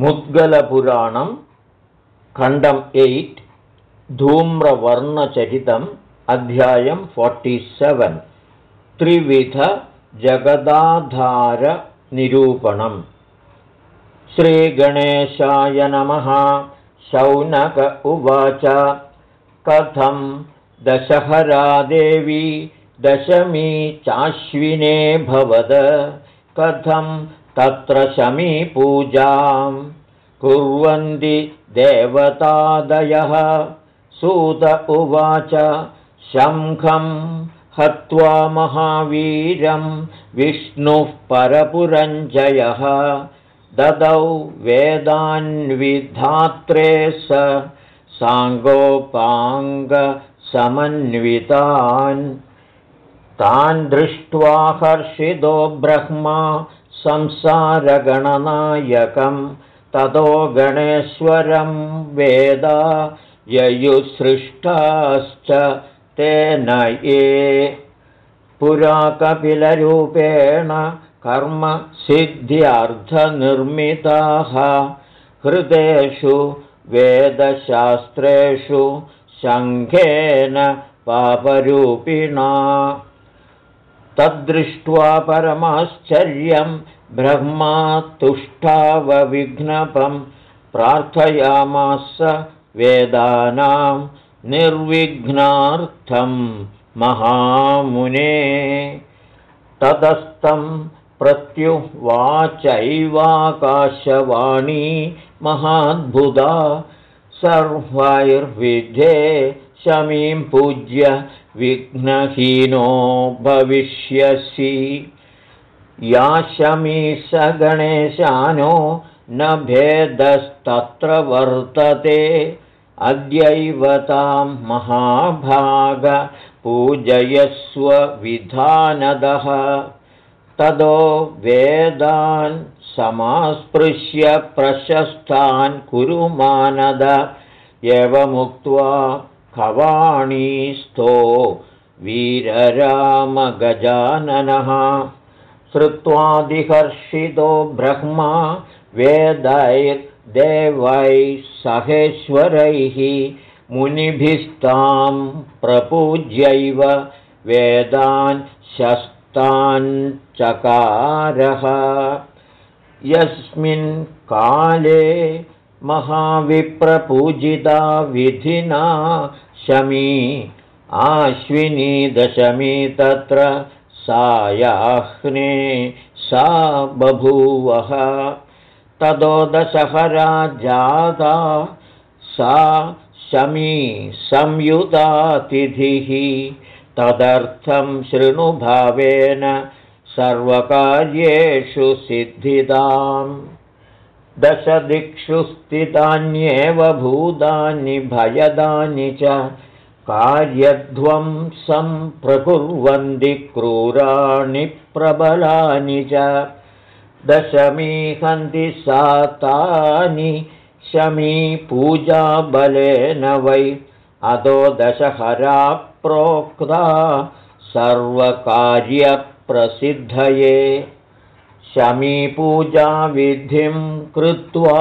मुद्गलपुराणं खण्डम् एय्ट् धूम्रवर्णचरितम् अध्यायं फोर्टिसेवेन् त्रिविधजगदाधारनिरूपणम् श्रीगणेशाय नमः शौनक उवाच। कथं दशहरादेवी दशमी चाश्विने भवद। कथं तत्र शमीपूजां कुर्वन्ति देवतादयः। सूत उवाच शङ्खं हत्वा महावीरं विष्णुः परपुरञ्जयः। ददौ वेदान्विधात्रे स साङ्गोपाङ्गसमन्वितान्। तान् दृष्ट्वा हर्षितो ब्रह्मा संसारगणनायकं ततो गणेश्वरं वेद ययुसृष्टाश्च तेन ये। पुराकपिलरूपेण कर्मसिद्ध्यर्थनिर्मिताः हृदेषु वेदशास्त्रेषु शङ्खेन पापरूपिणा तद्दृष्ट्वा परमाश्चर्यं ब्रह्मा तुष्टावविघ्नपं प्रार्थयामास वेदानां निर्विघ्नार्थं महामुने। ततस्तं प्रत्युवाचैवाकाशवाणी महाद्भुता सर्वैर्विधे शमीं पूज्य विघ्नहीनो भविष्यसि। या शमी स गणेशानो न भेदस्तत्र वर्तते। अद्यैव तां विधानदः। तदो वेदान् समास्पृश्य प्रशस्तान् कुरु मानद। एवमुक्त्वा खवाणीस्थो वीररामगजाननः। श्रुत्वादिहर्षितो ब्रह्मा वेदैर्देवैः सहेश्वरैः मुनिभिस्तां प्रपूज्यैव वेदान् शस्ताञ्चकारः। यस्मिन् काले महाविप्रपूजिता विधिना शमी आश्विनी दशमी तत्र सायाह्ने सा बभूवः। ततो दशहरा जाता सा शमी संयुतातिथिः तदर्थं शृणुभावेन सर्वकार्येषु सिद्धिताम् दशदिक्षु स्थितान्येव भूतानि भयदानि च कार्यध्वंसं प्रकुर्वन्ति क्रूराणि प्रबलानि च दशमीहन्ति सातानि शमी पूजाबलेन वै अधो दशहरा प्रोक्ता सर्वकार्यप्रसिद्धये शमीपूजाविधिं कृत्वा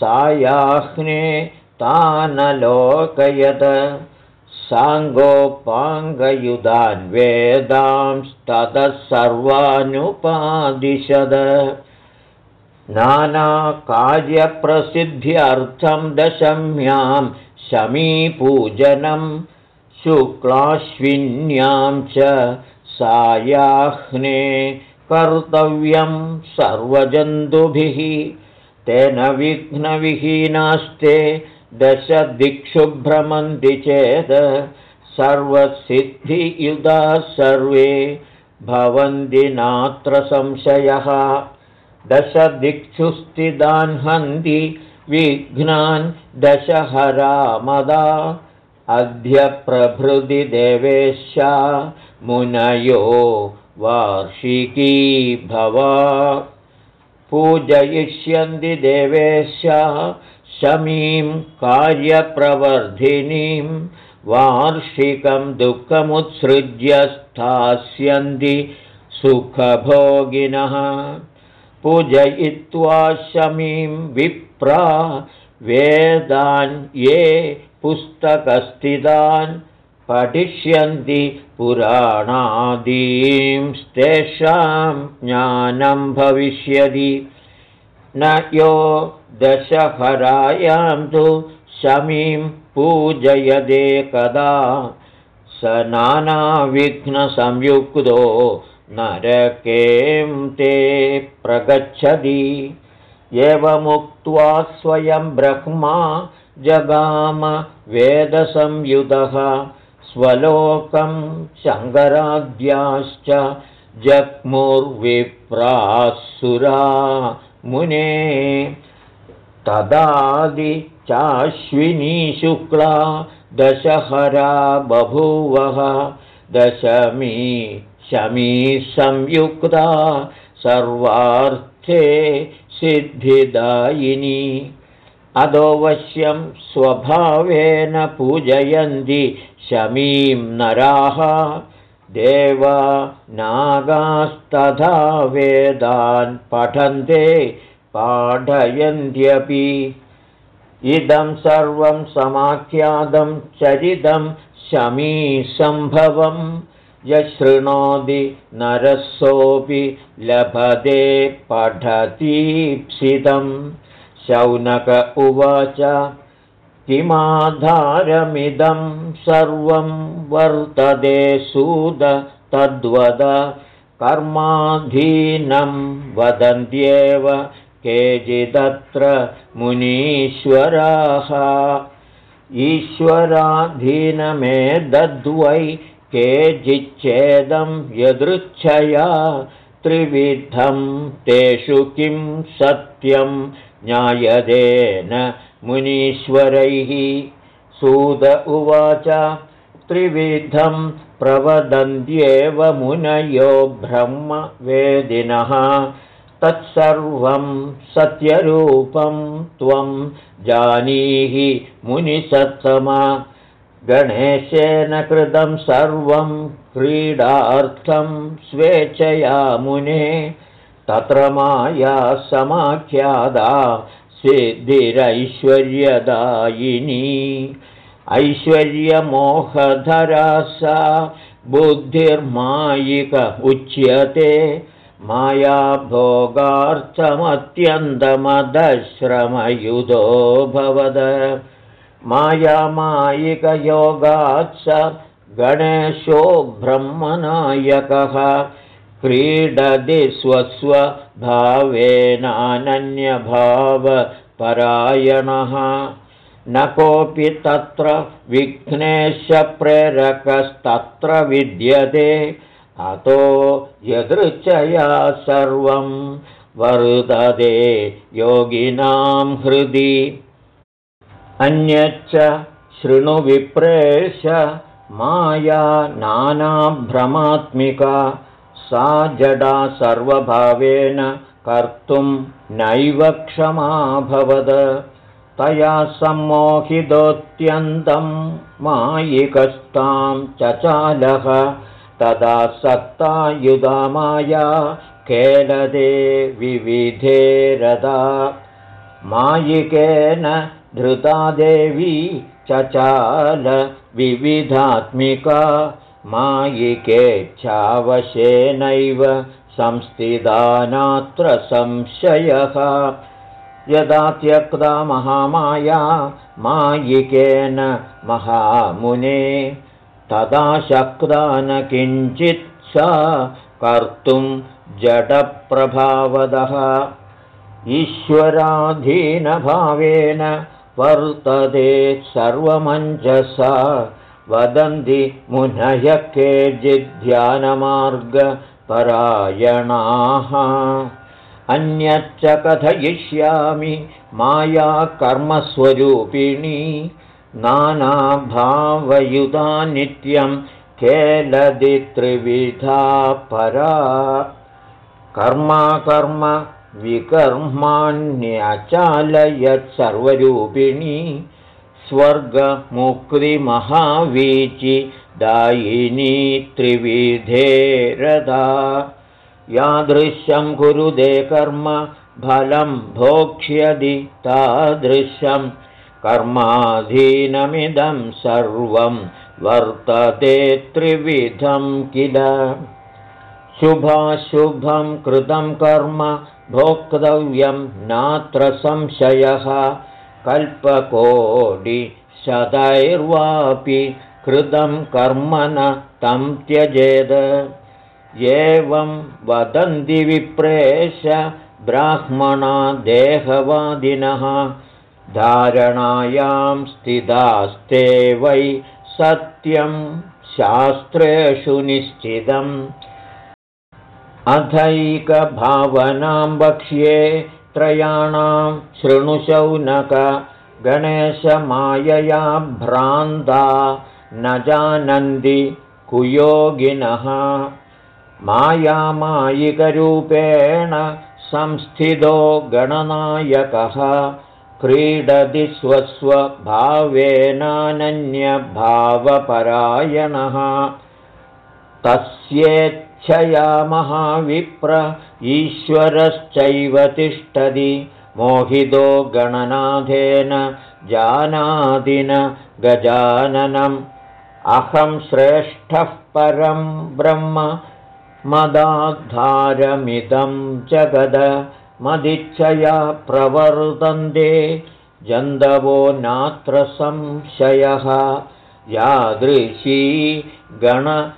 सायाह्ने तानलोकयत। साङ्गोपाङ्गयुधान् वेदांस्ततः सर्वानुपादिशद नानाकार्यप्रसिद्ध्यर्थं दशम्यां शमीपूजनं शुक्लाश्विन्यां च सायाह्ने कर्तव्यं सर्वजन्तुभिः तेन विघ्नविहीनास्ते दशदिक्षु भ्रमन्ति चेत् सर्वसिद्धियुधाः सर्वे भवन्ति नात्र संशयः। दशदिक्षु स्थितान् हन्ति विघ्नान् दशहरामदा अद्य प्रभृति देवेशा मुनयो वार्षिकी भवा। पूजयिष्यन्ति देवेशा शमीं कार्यप्रवर्धिनीं। वार्षिकं दुःखमुत्सृज्य स्थास्यन्ति सुखभोगिनः। पूजयित्वा शमीं विप्रा वेदान् ये पुस्तकस्थितान् पठिष्यन्ति पुराणादींस्तेषां ज्ञानं भविष्यति। न यो दशहरायां तु शमीं पूजयदे कदा। स नानाविघ्नसंयुक्तो नरकें ते प्रगच्छति। एवमुक्त्वा स्वयं ब्रह्मा जगाम वेदसंयुतः स्वलोकं शङ्कराद्याश्च जग्मुर्विप्रासुरा मुने। तदादि चाश्विनी शुक्ला दशहरा बभूवः। दशमी शमी संयुक्ता सर्वार्थे सिद्धिदायिनी अदोऽवश्यं स्वभावेन पूजयन्ति शमीं नराः। देवा नागास्तथा वेदान् पठन्ते पाठयन्त्यपि। इदं सर्वं समाख्यातं चरितं शमीसम्भवं। यशृणोति नरसोऽपि लभते पठतीप्सितं शौनक उवाच किमाधारमिदं सर्वं वर्तते सूद तद्वद कर्माधीनं वदन्त्येव केचिदत्र मुनीश्वराः। ईश्वराधीनमे दद्वै केचिच्चेदं यदृच्छया त्रिविधं तेषु किं सत्यं ज्ञायदेन मुनीश्वरैः सूद उवाच त्रिविधं प्रवदन्त्येव मुनयो ब्रह्मवेदिनः। तत्सर्वं सत्यरूपं त्वं जानीहि मुनिसत्तमा। गणेशेन कृतं सर्वं क्रीडार्थं स्वेच्छया मुने तत्र माया समाख्यादा सिद्धिरैश्वर्यदायिनी ऐश्वर्यमोहधरा सा बुद्धिर्मायिक उच्यते। माया भोगार्थमत्यन्तमदश्रमयुधो भवद। मायामायिकयोगात् स गणेशो ब्रह्मनायकः क्रीडति स्वस्वभावेनानन्यभावपरायणः। न कोऽपि तत्र विघ्नेशप्रेरकस्तत्र विद्यते। अतो यदृच्छया सर्वं वर्तते योगिनां हृदि। अन्यच्च शृणुविप्रेश माया नानाभ्रमात्मिका सा जडा सर्वभावेन कर्तुं नैव क्षमाभवद। तया सम्मोहितोऽत्यन्तं मायिकस्तां चचालः तदा सत्तायुधा माया केलदे विविधे रदा। मायिकेन धृता देवी चचाल विविधात्मिका मायिकेच्छावशेनैव संस्थिता नात्र संशयः। यदा त्यक्ता महामाया मायिकेन महामुने तदा शक्ता न किञ्चित् सा कर्तुं जडप्रभावदः। ईश्वराधीनभावेन वर्तते सर्वमञ्जसा वदन्ति मुनयः केचिद्ध्यानमार्गपरायणाः अन्यच्च कथयिष्यामि मायाकर्मस्वरूपिणी नानाभावयुधा नित्यं केलदि त्रिविधा परा। कर्माकर्म विकर्माण्यचालयत्सर्वरूपिणी स्वर्गमुक्तिमहावीचि दायिनी त्रिविधे रदा। यादृश्यं कुरुदे कर्म फलं भोक्ष्यदि तादृशं कर्माधीनमिदं सर्वं वर्तते त्रिविधं किल। शुभाशुभं कृतं कर्म भोक्तव्यं नात्र संशयः कल्पकोटिशतैर्वापि कृतं कर्म न तं त्यजेद। एवं वदन्ति विप्रेश ब्राह्मणा देहवादिनः धारणायां स्थितास्ते वै सत्यं शास्त्रेषु निश्चितम्। अथैकभावनां वक्ष्ये त्रयाणां शृणुशौनक गणेशमायया भ्रान्ता न जानन्ति कुयोगिनः। मायामायिकरूपेण संस्थितो गणनायकः क्रीडति स्वस्वभावेनानन्यभावपरायणः तस्येच्छया महाविप्र ईश्वरश्चैव तिष्ठति। मोहितो गणनाथेन जानादिन गजाननम्। अहं श्रेष्ठः परं ब्रह्म मदाधारमिदं जगद मदिच्छया प्रवर्तन्ते जन्दवो नात्र संशयः यादृशी गणनाथस्येच्छा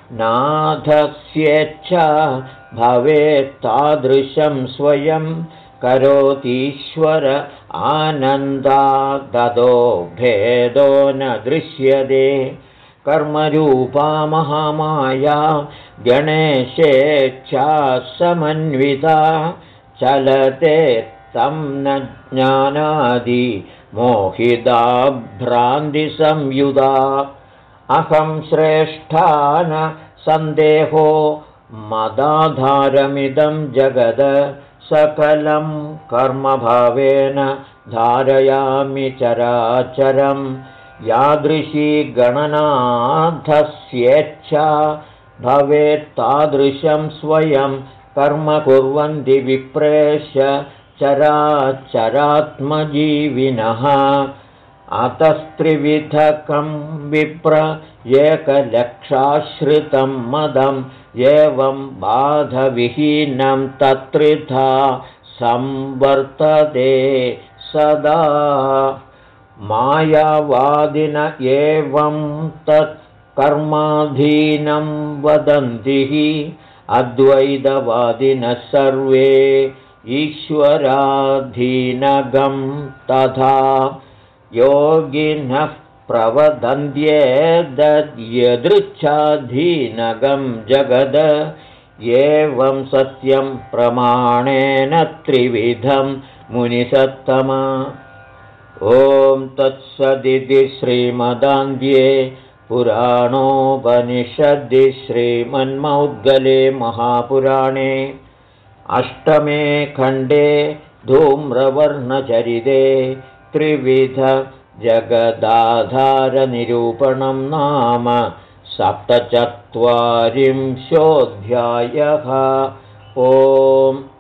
भवेत्तादृशं स्वयं करोतीश्वर आनन्दा ददो भेदो न दृश्यते। कर्मरूपा महामाया गणेशेच्छा समन्विता चलते तं न ज्ञानादि मोहिता भ्रान्तिसंयुधा अहं श्रेष्ठा न सन्देहो मदाधारमिदं जगद सकलं कर्मभावेन धारयामि चराचरं। यादृशी गणनाथस्येच्छा भवेत्तादृशं स्वयं कर्म कुर्वन्ति विप्रेश चराचरात्मजीविनः। अतस्त्रिविधकं विप्र एकलक्षाश्रितं मदम् एवं बाधविहीनं तत्रिथा संवर्तते सदा। मायावादिन एवं तत् कर्माधीनं वदन्ति अद्वैतवादिनः सर्वे ईश्वराधीनगं तथा योगिनः प्रवदन्त्येदद्यदृच्छाधीनगं जगद एवं सत्यं प्रमाणेन त्रिविधं मुनिसत्तमा। ॐ तत्सदिति श्रीमदान्ध्ये पुराणोपनिषद्दि श्रीमन्मौद्गले महापुराणे अष्टमे खण्डे धूम्रवर्णचरिते त्रिविधजगदाधारनिरूपणं नाम सप्तचत्वारिंशोऽध्यायः। ओम्